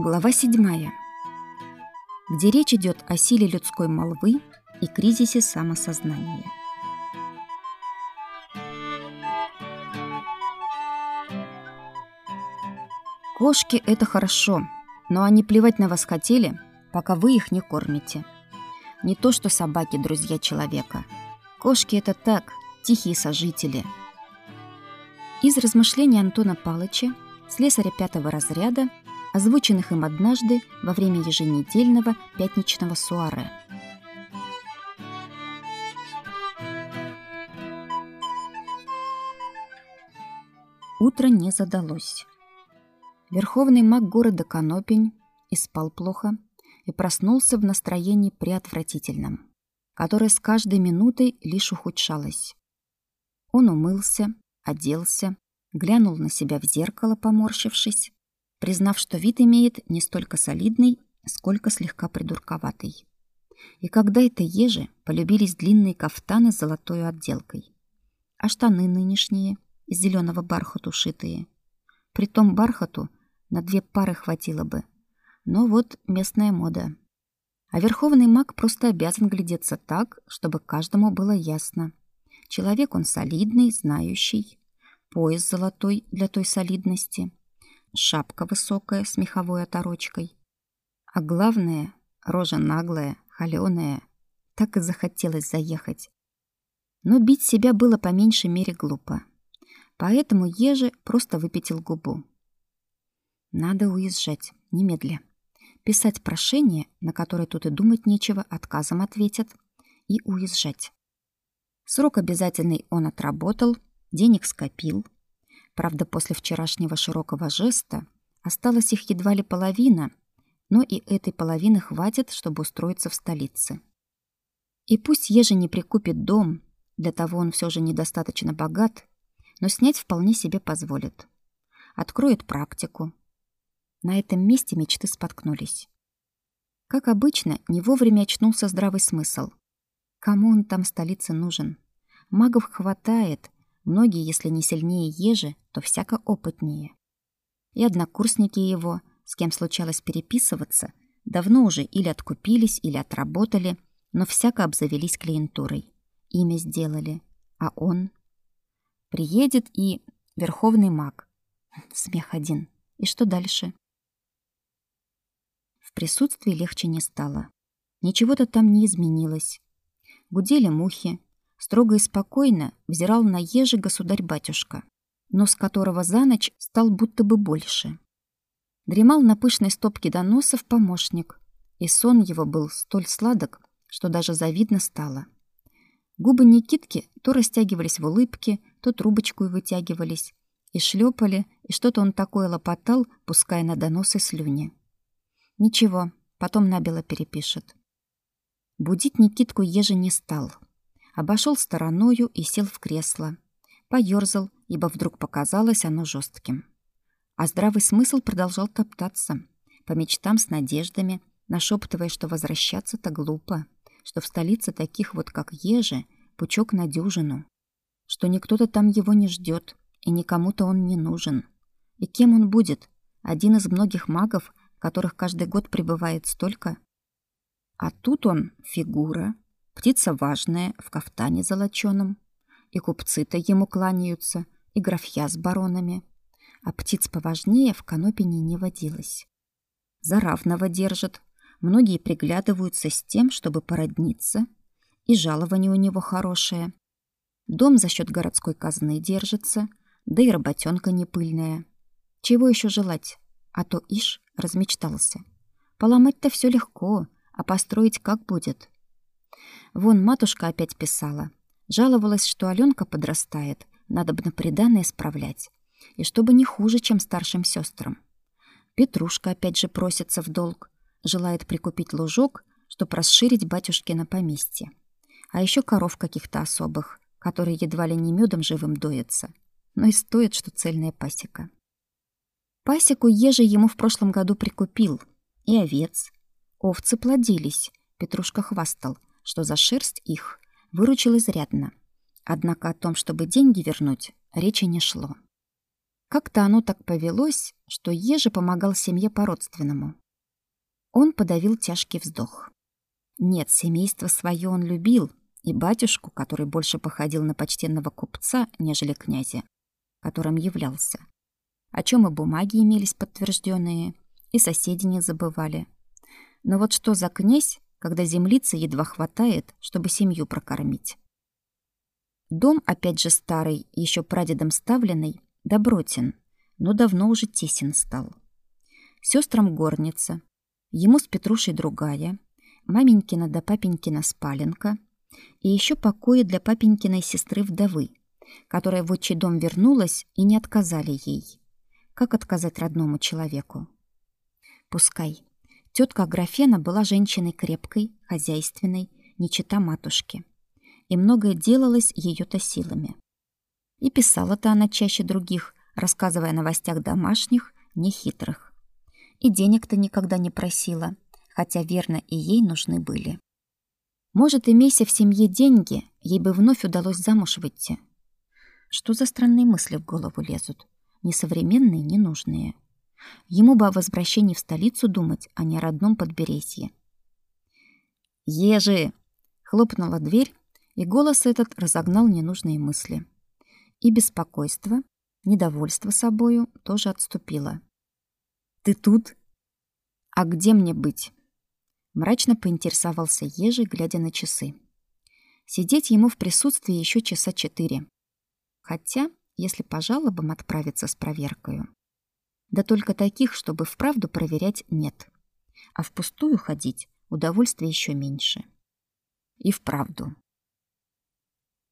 Глава 7. Где речь идет о силе людской молвы и кризисе самосознания. Кошки – это хорошо, но они плевать на вас хотели, пока вы их не кормите. Не то что собаки – друзья человека. Кошки – это так, тихие сожители. Из размышлений Антона Палыча, слесаря пятого разряда, озвученных им однажды во время еженедельного пятничного суаре. Утро не задалось. Верховный маг города Конопень и спал плохо и проснулся в настроении преотвратительном, которое с каждой минутой лишь ухудшалось. Он умылся, оделся, глянул на себя в зеркало, поморщившись, признав, что вид имеет не столько солидный, сколько слегка придурковатый. И когда это еже полюбились длинные кафтаны с золотой отделкой, а штаны нынешние из зеленого бархату шитые. При том бархату на две пары хватило бы. Но вот местная мода. А верховный маг просто обязан глядеться так, чтобы каждому было ясно. Человек он солидный, знающий, пояс золотой для той солидности, шапка высокая с меховой оторочкой. А главное, рожа наглая, холёная. Так и захотелось заехать. Но бить себя было по меньшей мере глупо. Поэтому Ежи просто выпятил губу. Надо уезжать, немедля. Писать прошение, на которое тут и думать нечего, отказом ответят, и уезжать. Срок обязательный он отработал, денег скопил — Правда, после вчерашнего широкого жеста осталась их едва ли половина, но и этой половины хватит, чтобы устроиться в столице. И пусть Ежи не прикупит дом, для того он все же недостаточно богат, но снять вполне себе позволит. Откроет практику. На этом месте мечты споткнулись. Как обычно, не вовремя очнулся здравый смысл. Кому он там в столице нужен? Магов хватает, Многие, если не сильнее Ежи, то всяко опытнее. И однокурсники его, с кем случалось переписываться, давно уже или откупились, или отработали, но всяко обзавелись клиентурой. Имя сделали. А он? Приедет и... Верховный маг. Смех один. И что дальше? В присутствии легче не стало. Ничего-то там не изменилось. Гудели мухи, строго и спокойно взирал на ежи государь-батюшка, нос которого за ночь стал будто бы больше. Дремал на пышной стопке доносов помощник, и сон его был столь сладок, что даже завидно стало. Губы Никитки то растягивались в улыбке, то трубочку вытягивались, и шлепали, и что-то он такое лопотал, пуская на доносы слюни. Ничего, потом набело перепишет. Будить Никитку еже не стал — обошел стороною и сел в кресло. Поёрзал, ибо вдруг показалось оно жестким. А здравый смысл продолжал топтаться, по мечтам с надеждами, нашептывая, что возвращаться-то глупо, что в столице таких вот, как Ежи, пучок на дюжину, что никто-то там его не ждет, и никому-то он не нужен. И кем он будет? Один из многих магов, которых каждый год прибывает столько? А тут он — фигура, Птица важная, в кафтане золоченом. И купцы-то ему кланяются, и графья с баронами. А птиц поважнее в Конопине не водилось. За равного держат. Многие приглядываются с тем, чтобы породниться. И жалование у него хорошее. Дом за счет городской казны держится, да и работенка не пыльная. Чего еще желать? А то ишь размечтался. Поломать-то все легко, а построить как будет? Вон матушка опять писала. Жаловалась, что Аленка подрастает, надо бы на приданое исправлять. И чтобы не хуже, чем старшим сестрам. Петрушка опять же просится в долг, желает прикупить лужок, чтобы расширить батюшкино поместье. А еще коров каких-то особых, которые едва ли не медом живым доятся. Но и стоит, что цельная пасека. Пасеку еже ему в прошлом году прикупил. И овец. Овцы плодились, Петрушка хвастал, что за шерсть их выручил изрядно. Однако о том, чтобы деньги вернуть, речи не шло. Как-то оно так повелось, что Ежи помогал семье по-родственному. Он подавил тяжкий вздох. Нет, семейство свое он любил, и батюшку, который больше походил на почтенного купца, нежели князя, которым являлся. О чем и бумаги имелись подтвержденные, и соседи не забывали. Но вот что за князь, когда землицы едва хватает, чтобы семью прокормить? Дом, опять же старый, еще прадедом ставленный, добротен, но давно уже тесен стал. Сестрам горница, ему с Петрушей другая, маменькина да папенькина спаленка и еще покои для папенькиной сестры-вдовы, которая в отчий дом вернулась и не отказали ей. Как отказать родному человеку? Пускай. Тетка Аграфена была женщиной крепкой, хозяйственной, не чета матушки. И многое делалось ее-то силами. И писала-то она чаще других, рассказывая о новостях домашних, нехитрых. И денег-то никогда не просила, хотя верно и ей нужны были. Может, имейся в семье деньги, ей бы вновь удалось замуж выйти. Что за странные мысли в голову лезут? Несовременные, ненужные. Ему бы о возвращении в столицу думать, а не о родном подберезье. «Ежи!» — хлопнула дверь, и голос этот разогнал ненужные мысли. И беспокойство, недовольство собою тоже отступило. «Ты тут?» «А где мне быть?» Мрачно поинтересовался Ежи, глядя на часы. Сидеть ему в присутствии еще часа четыре. Хотя, если по жалобам отправиться с проверкой. Да только таких, чтобы вправду проверять, нет. А впустую ходить удовольствия еще меньше. И вправду.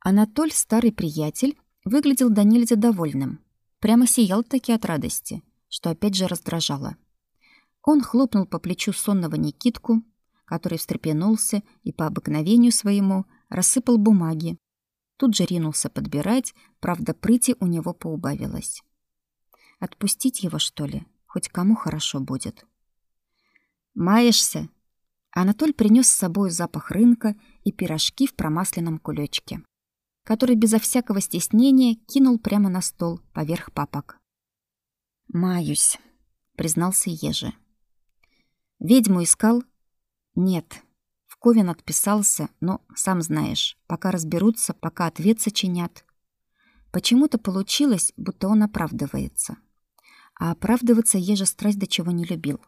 Анатоль, старый приятель, выглядел до нельзя довольным. Прямо сиял таки от радости, что опять же раздражало. Он хлопнул по плечу сонного Никитку, который встрепенулся и по обыкновению своему рассыпал бумаги. Тут же ринулся подбирать, правда, прыти у него поубавилось. Отпустить его, что ли? Хоть кому хорошо будет. «Маешься?» Анатоль принес с собой запах рынка и пирожки в промасленном кулечке, который безо всякого стеснения кинул прямо на стол поверх папок. «Маюсь», — признался Ежи. Ведьму искал? Нет. В Ковен отписался, но, сам знаешь, пока разберутся, пока ответ сочинят. Почему-то получилось, будто он оправдывается. А оправдываться Ежа страсть до чего не любил.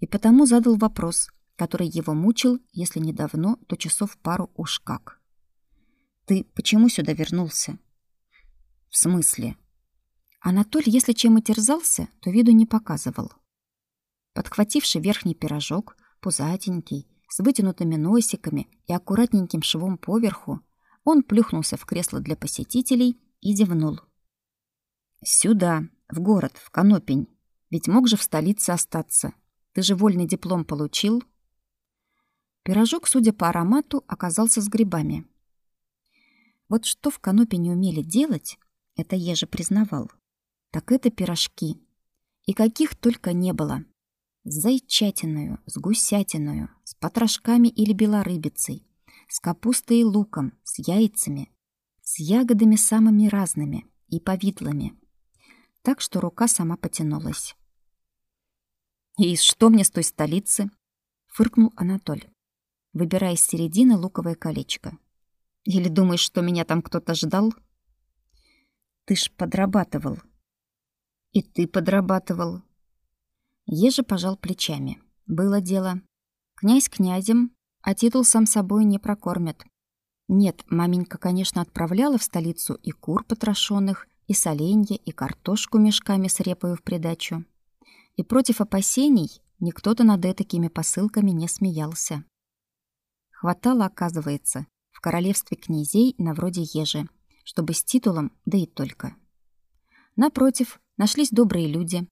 И потому задал вопрос, который его мучил, если не давно, то часов пару уж как. «Ты почему сюда вернулся?» «В смысле?» Анатоль, если чем и терзался, то виду не показывал. Подхвативший верхний пирожок, пузатенький, с вытянутыми носиками и аккуратненьким швом поверху, он плюхнулся в кресло для посетителей и зевнул. «Сюда, в город, в Конопень. Ведь мог же в столице остаться. Ты же вольный диплом получил?» Пирожок, судя по аромату, оказался с грибами. Вот что в Конопе умели делать, это я же признавал. Так это пирожки. И каких только не было с зайчатиною, с гусятиною, с потрошками или белорыбицей, с капустой и луком, с яйцами, с ягодами самыми разными и повидлами. Так что рука сама потянулась. «И что мне с той столицы?» — фыркнул Анатоль, выбирая из середины луковое колечко. «Или думаешь, что меня там кто-то ждал?» «Ты ж подрабатывал». «И ты подрабатывал», Ежи пожал плечами. Было дело. Князь князем, а титул сам собой не прокормят. Нет, маменька, конечно, отправляла в столицу и кур потрошенных, и соленья, и картошку мешками с репою в придачу. И против опасений никто-то над этакими посылками не смеялся. Хватало, оказывается, в королевстве князей на вроде Ежи, чтобы с титулом, да и только. Напротив, нашлись добрые люди,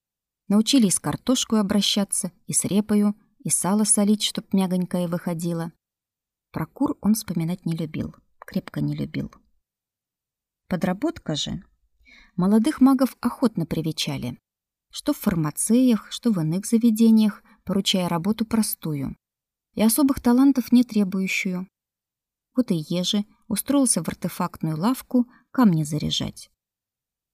Научили и с картошкой обращаться, и с репою, и сало солить, чтоб мягонькое выходило. Про кур он вспоминать не любил, крепко не любил. Подработка же. Молодых магов охотно привечали. Что в фармацеях, что в иных заведениях, поручая работу простую. И особых талантов не требующую. Вот и Ежи устроился в артефактную лавку камни заряжать.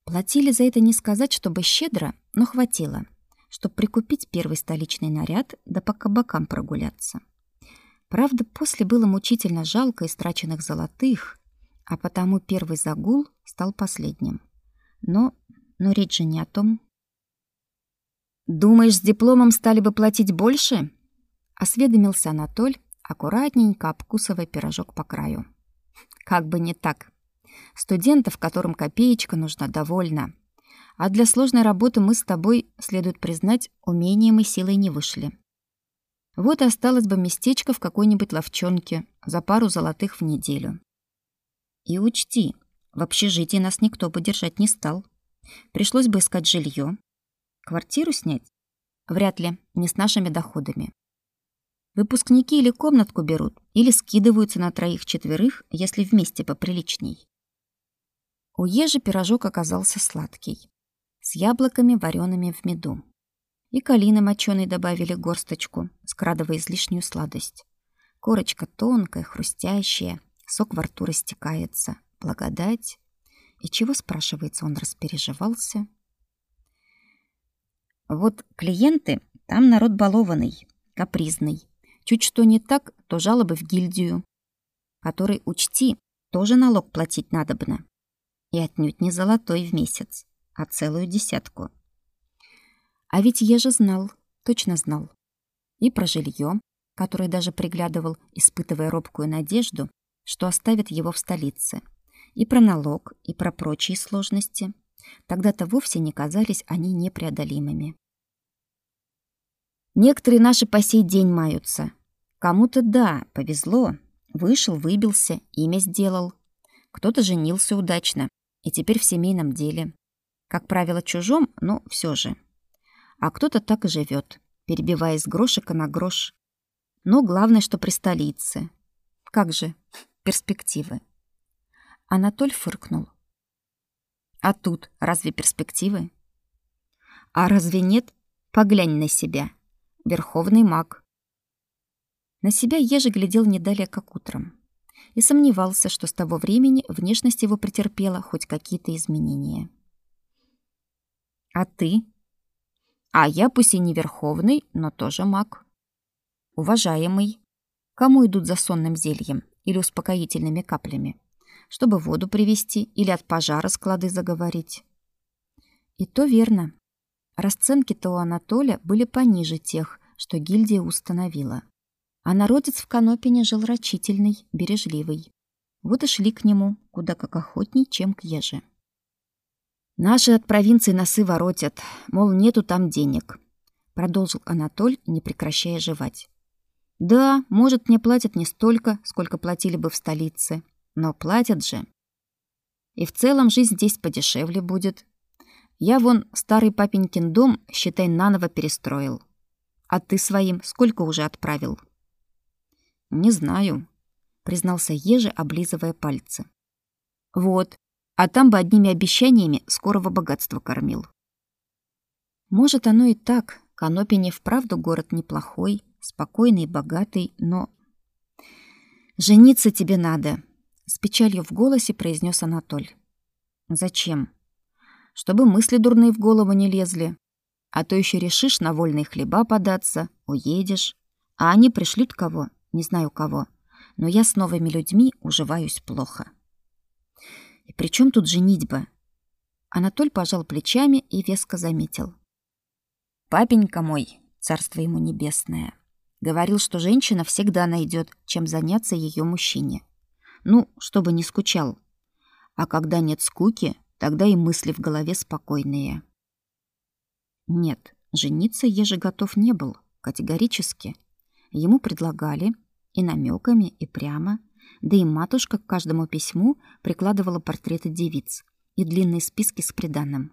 Платили за это не сказать, чтобы щедро, но хватило, чтобы прикупить первый столичный наряд да по кабакам прогуляться. Правда, после было мучительно жалко истраченных золотых, а потому первый загул стал последним. Но, но речь же не о том. «Думаешь, с дипломом стали бы платить больше?» — осведомился Анатоль, аккуратненько обкусывая пирожок по краю. «Как бы не так. Студентов, которым копеечка нужна, довольно. А для сложной работы мы с тобой, следует признать, умением и силой не вышли. Вот и осталось бы местечко в какой-нибудь ловчонке за пару золотых в неделю. И учти, в общежитии нас никто бы держать не стал. Пришлось бы искать жилье. Квартиру снять? Вряд ли, не с нашими доходами. Выпускники или комнатку берут, или скидываются на троих-четверых, если вместе поприличней. У ежи пирожок оказался сладкий, с яблоками, вареными в меду. И калины моченой добавили горсточку, скрадывая излишнюю сладость. Корочка тонкая, хрустящая, сок во рту растекается. Благодать. И чего, спрашивается, он распереживался? Вот клиенты, там народ балованный, капризный. Чуть что не так, то жалобы в гильдию. Который, учти, тоже налог платить надобно. И отнюдь не золотой в месяц, а целую десятку. А ведь я же знал, точно знал. И про жилье, которое даже приглядывал, испытывая робкую надежду, что оставит его в столице. И про налог, и про прочие сложности. Тогда-то вовсе не казались они непреодолимыми. Некоторые наши по сей день маются. Кому-то да, повезло. Вышел, выбился, имя сделал. Кто-то женился удачно, и теперь в семейном деле. Как правило, чужом, но все же. А кто-то так и живет, перебивая с грошика на грош. Но главное, что при столице. Как же, перспективы. Анатоль фыркнул. А тут разве перспективы? А разве нет? Поглянь на себя. Верховный маг. На себя Ежи глядел не далее, как утром и сомневался, что с того времени внешность его претерпела хоть какие-то изменения. «А ты?» «А я пусть и не верховный, но тоже маг. Уважаемый. Кому идут за сонным зельем или успокоительными каплями? Чтобы воду привезти или от пожара склады заговорить?» И то верно. Расценки-то у Анатолия были пониже тех, что гильдия установила. А народец в Конопине жил рачительный, бережливый. Вот и шли к нему, куда как охотней, чем к еже. «Наши от провинции носы воротят, мол, нету там денег», — продолжил Анатоль, не прекращая жевать. «Да, может, мне платят не столько, сколько платили бы в столице, но платят же. И в целом жизнь здесь подешевле будет. Я вон старый папенькин дом, считай, наново перестроил. А ты своим сколько уже отправил?» «Не знаю», — признался Ежи, облизывая пальцы. «Вот, а там бы одними обещаниями скорого богатства кормил». Может, оно и так. Конопине вправду город неплохой, спокойный богатый, но... «Жениться тебе надо», — с печалью в голосе произнес Анатоль. «Зачем?» «Чтобы мысли дурные в голову не лезли. А то еще решишь на вольные хлеба податься, уедешь, а они пришлют кого, не знаю кого, но я с новыми людьми уживаюсь плохо. И при чем тут женитьба? Анатоль пожал плечами и веско заметил. Папенька мой, царство ему небесное, говорил, что женщина всегда найдет, чем заняться ее мужчине. Ну, чтобы не скучал. А когда нет скуки, тогда и мысли в голове спокойные. Нет, жениться еже готов не был, категорически. Ему предлагали, и намеками, и прямо. Да и матушка к каждому письму прикладывала портреты девиц и длинные списки с приданным.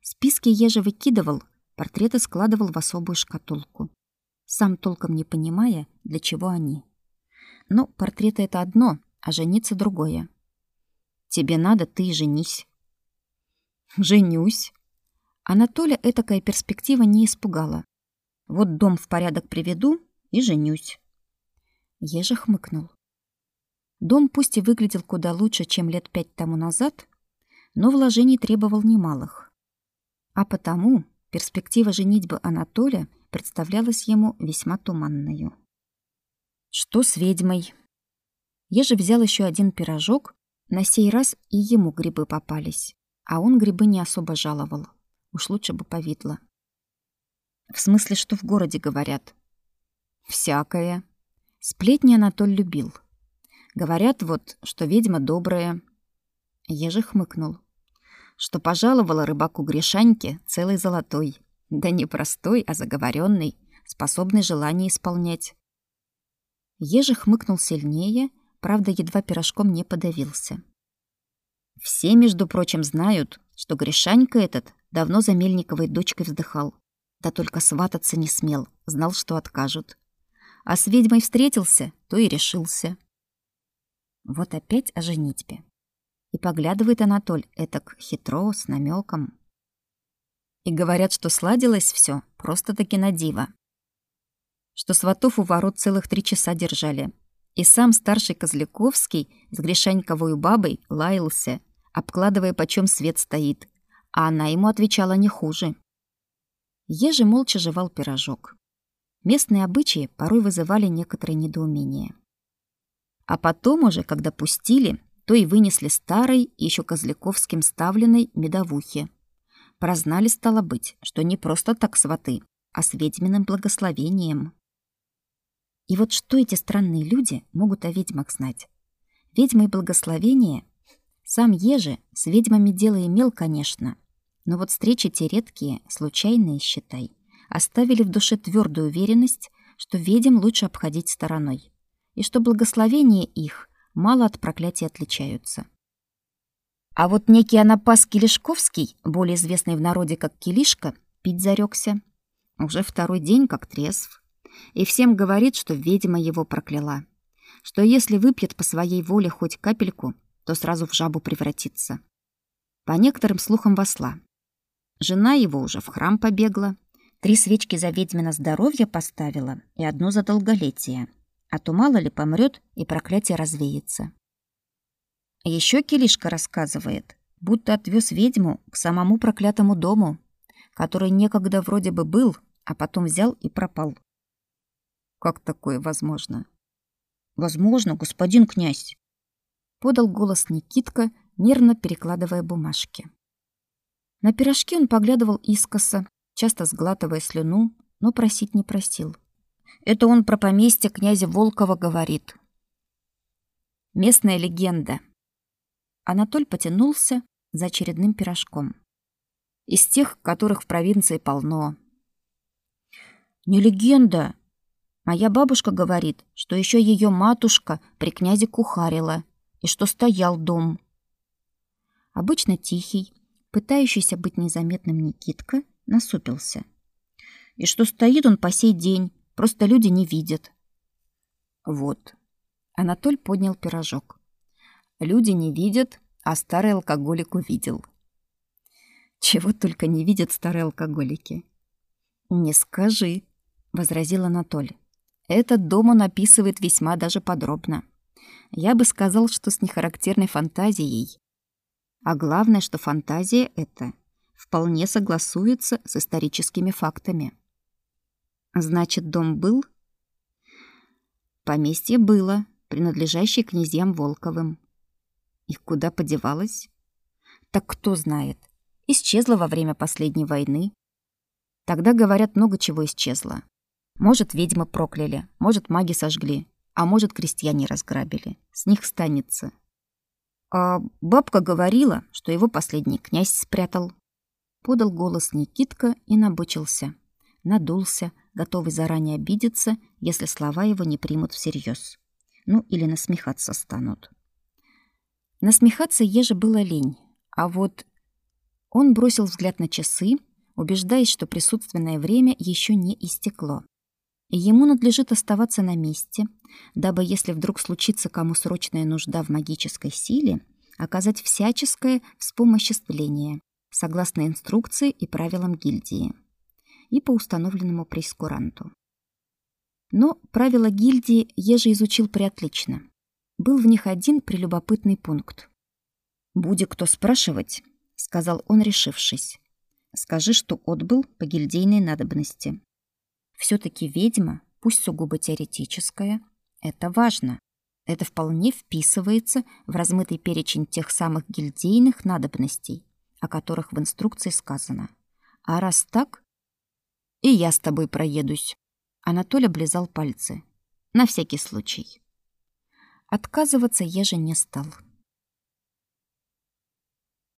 Списки еже выкидывал, портреты складывал в особую шкатулку, сам толком не понимая, для чего они. Но портреты — это одно, а жениться — другое. Тебе надо, ты и женись. Женюсь. Анатолия этакая перспектива не испугала. Вот дом в порядок приведу и женюсь. Ежа хмыкнул. Дом пусть и выглядел куда лучше, чем лет пять тому назад, но вложений требовал немалых. А потому перспектива женитьбы Анатолия представлялась ему весьма туманной. Что с ведьмой? Еже взял еще один пирожок, на сей раз и ему грибы попались, а он грибы не особо жаловал. Уж лучше бы повидло. В смысле, что в городе говорят? Всякое. Сплетни Анатоль любил. Говорят вот, что ведьма добрая. Еже хмыкнул. Что пожаловала рыбаку Гришаньке целый золотой. Да не простой, а заговоренный, способный желание исполнять. Еже хмыкнул сильнее, правда, едва пирожком не подавился. Все, между прочим, знают, что Гришанька этот давно за Мельниковой дочкой вздыхал. Да только свататься не смел, знал, что откажут. А с ведьмой встретился, то и решился. Вот опять о женитьбе. И поглядывает Анатоль этак хитро, с намеком. И говорят, что сладилось все просто-таки на диво. Что сватов у ворот целых три часа держали. И сам старший Козляковский с Гришаньковой бабой лаялся, обкладывая, почем свет стоит. А она ему отвечала не хуже. Ежи молча жевал пирожок. Местные обычаи порой вызывали некоторое недоумение. А потом уже, когда пустили, то и вынесли старой, еще Козляковским ставленной медовухи. Прознали, стало быть, что не просто так сваты, а с ведьминым благословением. И вот что эти странные люди могут о ведьмах знать? Ведьмы и благословение? Сам Ежи с ведьмами дело имел, конечно, но вот встречи те редкие, случайные, считай, оставили в душе твердую уверенность, что ведьм лучше обходить стороной, и что благословения их мало от проклятия отличаются. А вот некий Анапас Килишковский, более известный в народе как Килишка, пить зарекся. Уже второй день как трезв. И всем говорит, что ведьма его прокляла. Что если выпьет по своей воле хоть капельку, то сразу в жабу превратится. По некоторым слухам восла. Жена его уже в храм побегла, три свечки за ведьмино здоровье поставила и одну за долголетие. А то мало ли помрет и проклятие развеется. Еще Килишка рассказывает, будто отвез ведьму к самому проклятому дому, который некогда вроде бы был, а потом взял и пропал. Как такое возможно? Возможно, господин князь, подал голос Никитка, нервно перекладывая бумажки. На пирожки он поглядывал искоса, часто сглатывая слюну, но просить не просил. Это он про поместье князя Волкова говорит. Местная легенда. Анатоль потянулся за очередным пирожком. Из тех, которых в провинции полно. Не легенда. Моя бабушка говорит, что еще ее матушка при князе кухарила, и что стоял дом. Обычно тихий, пытающийся быть незаметным Никитка, насупился. И что стоит он по сей день, просто люди не видят. Вот. Анатоль поднял пирожок. Люди не видят, а старый алкоголик увидел. Чего только не видят старые алкоголики. Не скажи, возразил Анатоль. Этот дом он описывает весьма даже подробно. Я бы сказал, что с нехарактерной фантазией. А главное, что фантазия эта вполне согласуется с историческими фактами. Значит, дом был? Поместье было, принадлежащее князьям Волковым. И куда подевалась? Так кто знает. Исчезла во время последней войны. Тогда, говорят, много чего исчезло. Может, ведьмы прокляли, может, маги сожгли, а может, крестьяне разграбили. С них станется. А бабка говорила, что его последний князь спрятал. Подал голос Никитка и набычился. Надулся, готовый заранее обидеться, если слова его не примут всерьез. Ну, или насмехаться станут. Насмехаться еже было лень, а вот он бросил взгляд на часы, убеждаясь, что присутственное время еще не истекло. Ему надлежит оставаться на месте, дабы, если вдруг случится кому срочная нужда в магической силе, оказать всяческое вспомоществление, согласно инструкции и правилам гильдии и по установленному прескуранту. Но правила гильдии Ежи изучил приотлично. Был в них один прелюбопытный пункт. Будет кто спрашивать, сказал он, решившись. Скажи, что отбыл по гильдейной надобности. Все таки ведьма, пусть сугубо теоретическая, это важно. Это вполне вписывается в размытый перечень тех самых гильдейных надобностей, о которых в инструкции сказано. А раз так, и я с тобой проедусь. Анатолий облизал пальцы. На всякий случай. Отказываться Ежи не стал.